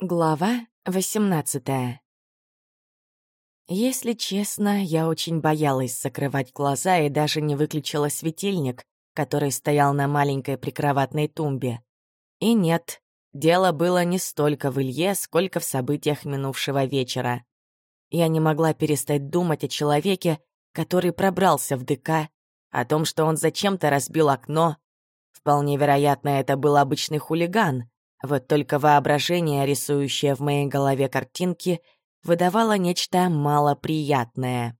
Глава 18 Если честно, я очень боялась закрывать глаза и даже не выключила светильник, который стоял на маленькой прикроватной тумбе. И нет, дело было не столько в Илье, сколько в событиях минувшего вечера. Я не могла перестать думать о человеке, который пробрался в ДК, о том, что он зачем-то разбил окно. Вполне вероятно, это был обычный хулиган — вот только воображение, рисующее в моей голове картинки, выдавало нечто малоприятное.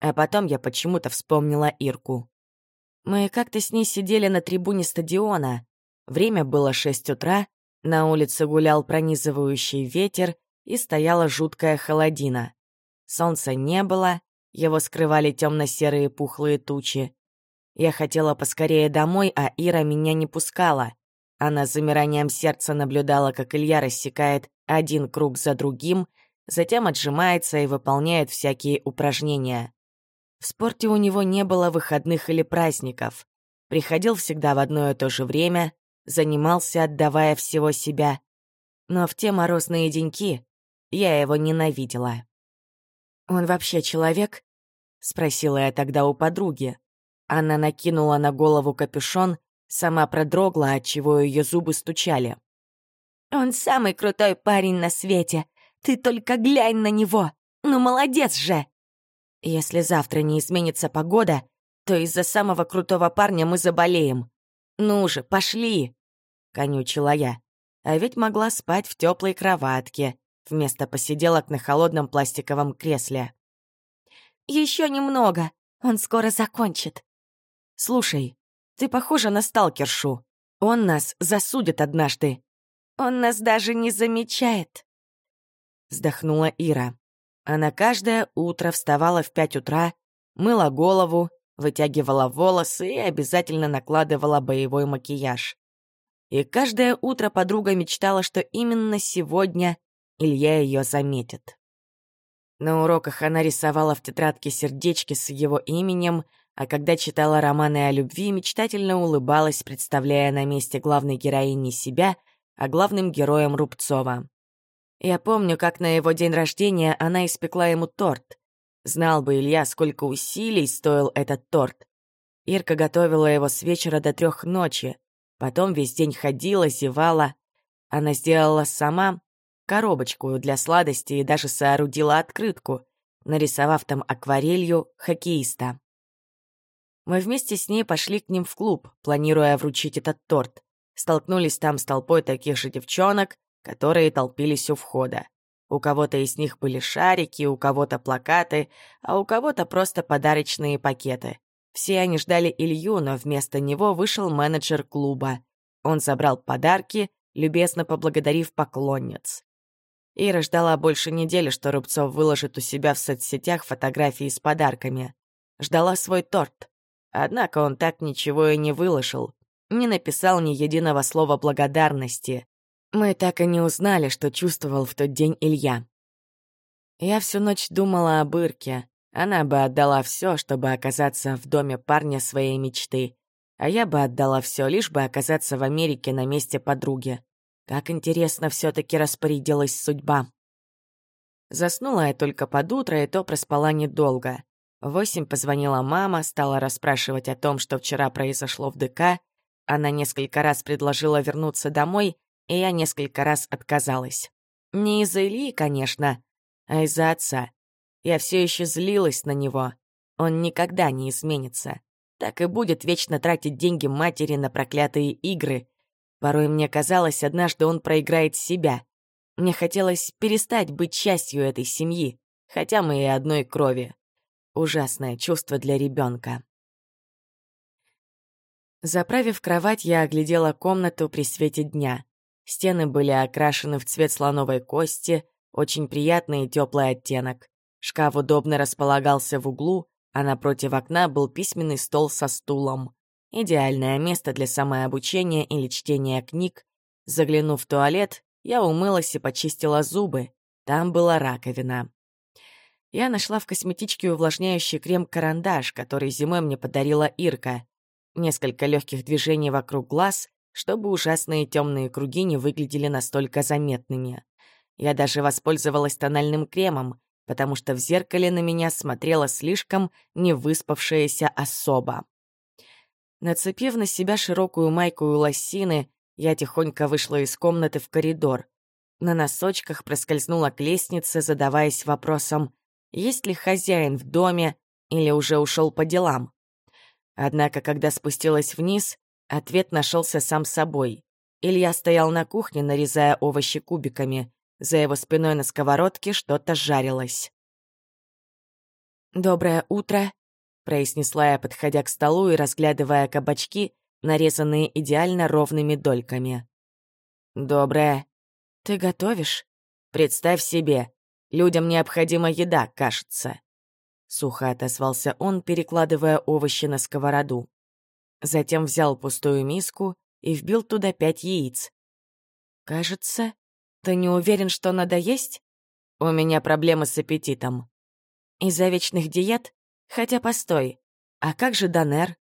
А потом я почему-то вспомнила Ирку. Мы как-то с ней сидели на трибуне стадиона. Время было шесть утра, на улице гулял пронизывающий ветер и стояла жуткая холодина. Солнца не было, его скрывали темно-серые пухлые тучи. Я хотела поскорее домой, а Ира меня не пускала. Она с замиранием сердца наблюдала, как Илья рассекает один круг за другим, затем отжимается и выполняет всякие упражнения. В спорте у него не было выходных или праздников. Приходил всегда в одно и то же время, занимался, отдавая всего себя. Но в те морозные деньки я его ненавидела. «Он вообще человек?» — спросила я тогда у подруги. Она накинула на голову капюшон — Сама продрогла, отчего ее зубы стучали. «Он самый крутой парень на свете. Ты только глянь на него. Ну, молодец же!» «Если завтра не изменится погода, то из-за самого крутого парня мы заболеем. Ну же, пошли!» — конючила я. А ведь могла спать в теплой кроватке, вместо посиделок на холодном пластиковом кресле. Еще немного, он скоро закончит. Слушай, ты похожа на сталкершу. Он нас засудит однажды. Он нас даже не замечает. Вздохнула Ира. Она каждое утро вставала в пять утра, мыла голову, вытягивала волосы и обязательно накладывала боевой макияж. И каждое утро подруга мечтала, что именно сегодня Илья ее заметит. На уроках она рисовала в тетрадке сердечки с его именем — а когда читала романы о любви, мечтательно улыбалась, представляя на месте главной героини себя, а главным героем Рубцова. Я помню, как на его день рождения она испекла ему торт. Знал бы Илья, сколько усилий стоил этот торт. Ирка готовила его с вечера до трех ночи, потом весь день ходила, зевала. Она сделала сама коробочку для сладости и даже соорудила открытку, нарисовав там акварелью хоккеиста. Мы вместе с ней пошли к ним в клуб, планируя вручить этот торт. Столкнулись там с толпой таких же девчонок, которые толпились у входа. У кого-то из них были шарики, у кого-то плакаты, а у кого-то просто подарочные пакеты. Все они ждали Илью, но вместо него вышел менеджер клуба. Он забрал подарки, любезно поблагодарив поклонниц. Ира ждала больше недели, что Рубцов выложит у себя в соцсетях фотографии с подарками. Ждала свой торт. Однако он так ничего и не выложил, не написал ни единого слова благодарности. Мы так и не узнали, что чувствовал в тот день Илья. Я всю ночь думала об Ирке. Она бы отдала все, чтобы оказаться в доме парня своей мечты. А я бы отдала все, лишь бы оказаться в Америке на месте подруги. Как интересно все таки распорядилась судьба. Заснула я только под утро, и то проспала недолго. Восемь позвонила мама, стала расспрашивать о том, что вчера произошло в ДК. Она несколько раз предложила вернуться домой, и я несколько раз отказалась. Не из-за Ильи, конечно, а из-за отца. Я все еще злилась на него. Он никогда не изменится. Так и будет вечно тратить деньги матери на проклятые игры. Порой мне казалось, однажды он проиграет себя. Мне хотелось перестать быть частью этой семьи, хотя мы и одной крови. Ужасное чувство для ребенка. Заправив кровать, я оглядела комнату при свете дня. Стены были окрашены в цвет слоновой кости, очень приятный и теплый оттенок. Шкаф удобно располагался в углу, а напротив окна был письменный стол со стулом. Идеальное место для самообучения или чтения книг. Заглянув в туалет, я умылась и почистила зубы. Там была раковина я нашла в косметичке увлажняющий крем-карандаш, который зимой мне подарила Ирка. Несколько легких движений вокруг глаз, чтобы ужасные темные круги не выглядели настолько заметными. Я даже воспользовалась тональным кремом, потому что в зеркале на меня смотрела слишком невыспавшаяся особа. Нацепив на себя широкую майку и лосины, я тихонько вышла из комнаты в коридор. На носочках проскользнула к лестнице, задаваясь вопросом, есть ли хозяин в доме или уже ушел по делам. Однако, когда спустилась вниз, ответ нашелся сам собой. Илья стоял на кухне, нарезая овощи кубиками. За его спиной на сковородке что-то жарилось. «Доброе утро», — произнесла я, подходя к столу и разглядывая кабачки, нарезанные идеально ровными дольками. «Доброе. Ты готовишь? Представь себе, людям необходима еда, кажется». Сухо отозвался он, перекладывая овощи на сковороду. Затем взял пустую миску и вбил туда пять яиц. «Кажется, ты не уверен, что надо есть? У меня проблемы с аппетитом. Из-за вечных диет? Хотя постой, а как же Донер?»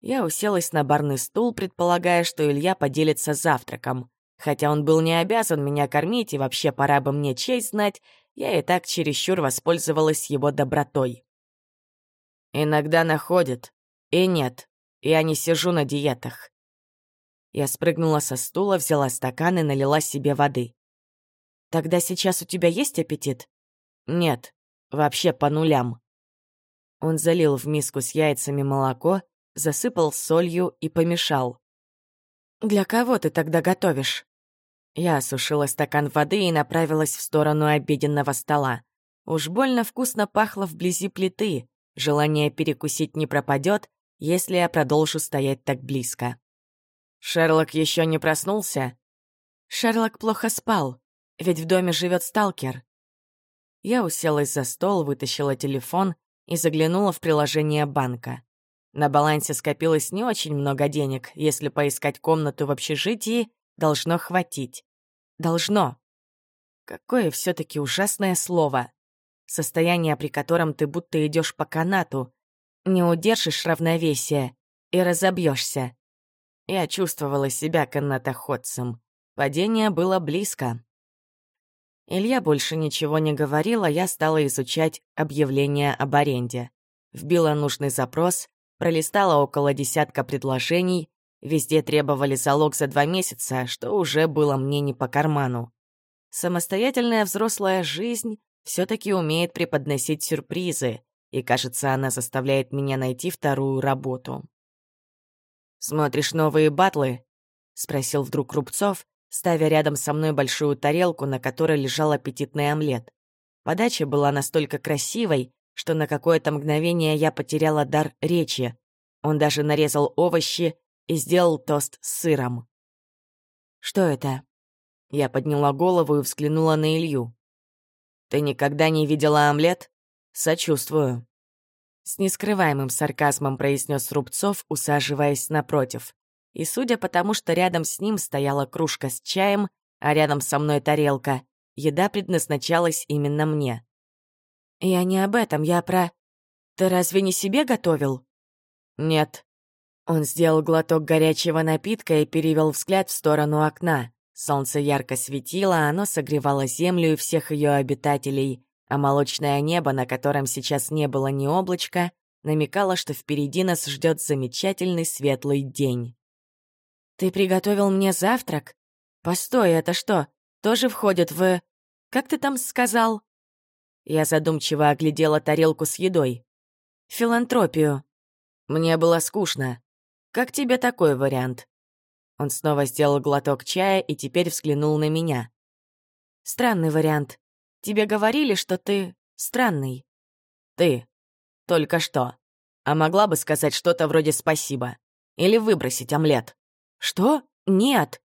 Я уселась на барный стул, предполагая, что Илья поделится завтраком. Хотя он был не обязан меня кормить, и вообще пора бы мне честь знать, я и так чересчур воспользовалась его добротой. Иногда находит, и нет, я не сижу на диетах. Я спрыгнула со стула, взяла стакан и налила себе воды. «Тогда сейчас у тебя есть аппетит?» «Нет, вообще по нулям». Он залил в миску с яйцами молоко, засыпал солью и помешал. «Для кого ты тогда готовишь?» Я осушила стакан воды и направилась в сторону обеденного стола. Уж больно вкусно пахло вблизи плиты. Желание перекусить не пропадет, если я продолжу стоять так близко. Шерлок еще не проснулся? Шерлок плохо спал, ведь в доме живет сталкер. Я уселась за стол, вытащила телефон и заглянула в приложение банка. На балансе скопилось не очень много денег, если поискать комнату в общежитии, Должно хватить. Должно. Какое все таки ужасное слово. Состояние, при котором ты будто идешь по канату, не удержишь равновесия и разобьешься. Я чувствовала себя канатоходцем. Падение было близко. Илья больше ничего не говорил, а я стала изучать объявление об аренде. Вбила нужный запрос, пролистала около десятка предложений Везде требовали залог за два месяца, что уже было мне не по карману. Самостоятельная взрослая жизнь все таки умеет преподносить сюрпризы, и, кажется, она заставляет меня найти вторую работу. «Смотришь новые батлы?» — спросил вдруг Рубцов, ставя рядом со мной большую тарелку, на которой лежал аппетитный омлет. Подача была настолько красивой, что на какое-то мгновение я потеряла дар речи. Он даже нарезал овощи и сделал тост с сыром. «Что это?» Я подняла голову и взглянула на Илью. «Ты никогда не видела омлет? Сочувствую». С нескрываемым сарказмом произнес Рубцов, усаживаясь напротив. И судя по тому, что рядом с ним стояла кружка с чаем, а рядом со мной тарелка, еда предназначалась именно мне. «Я не об этом, я про... Ты разве не себе готовил?» «Нет», он сделал глоток горячего напитка и перевел взгляд в сторону окна. Солнце ярко светило, оно согревало землю и всех ее обитателей, а молочное небо, на котором сейчас не было ни облачка, намекало, что впереди нас ждет замечательный светлый день. «Ты приготовил мне завтрак? Постой, это что, тоже входит в... Как ты там сказал?» Я задумчиво оглядела тарелку с едой. «Филантропию». Мне было скучно. Как тебе такой вариант?» Он снова сделал глоток чая и теперь взглянул на меня. «Странный вариант. Тебе говорили, что ты странный». «Ты. Только что. А могла бы сказать что-то вроде «спасибо». Или выбросить омлет». «Что? Нет!»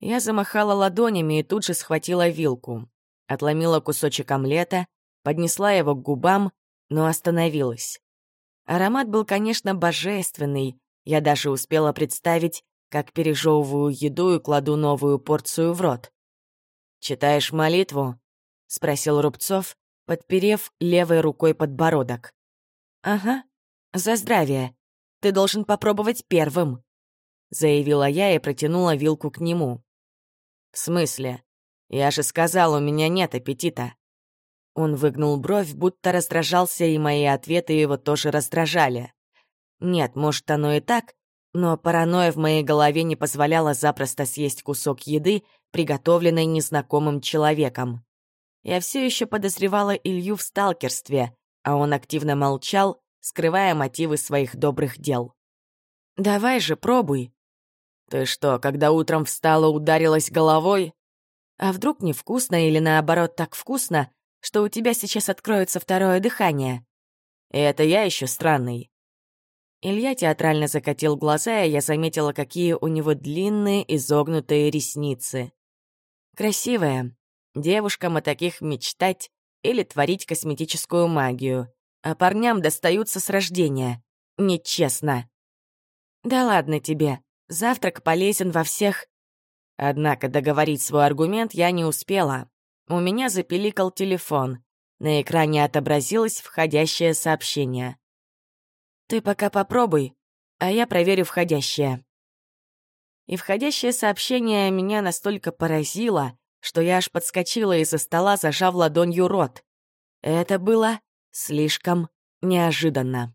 Я замахала ладонями и тут же схватила вилку. Отломила кусочек омлета, поднесла его к губам, но остановилась. Аромат был, конечно, божественный, я даже успела представить, как пережевываю еду и кладу новую порцию в рот. «Читаешь молитву?» — спросил Рубцов, подперев левой рукой подбородок. «Ага, за здравие. Ты должен попробовать первым», — заявила я и протянула вилку к нему. «В смысле? Я же сказал, у меня нет аппетита. Он выгнул бровь, будто раздражался, и мои ответы его тоже раздражали. Нет, может, оно и так, но паранойя в моей голове не позволяла запросто съесть кусок еды, приготовленной незнакомым человеком. Я все еще подозревала Илью в сталкерстве, а он активно молчал, скрывая мотивы своих добрых дел. «Давай же, пробуй». «Ты что, когда утром встала, ударилась головой?» «А вдруг невкусно или наоборот так вкусно, что у тебя сейчас откроется второе дыхание?» И «Это я еще странный. Илья театрально закатил глаза, и я заметила, какие у него длинные изогнутые ресницы. Красивая. Девушкам о таких мечтать или творить косметическую магию. А парням достаются с рождения. Нечестно. Да ладно тебе. Завтрак полезен во всех... Однако договорить свой аргумент я не успела. У меня запеликал телефон. На экране отобразилось входящее сообщение. Ты пока попробуй, а я проверю входящее. И входящее сообщение меня настолько поразило, что я аж подскочила из-за стола, зажав ладонью рот. Это было слишком неожиданно.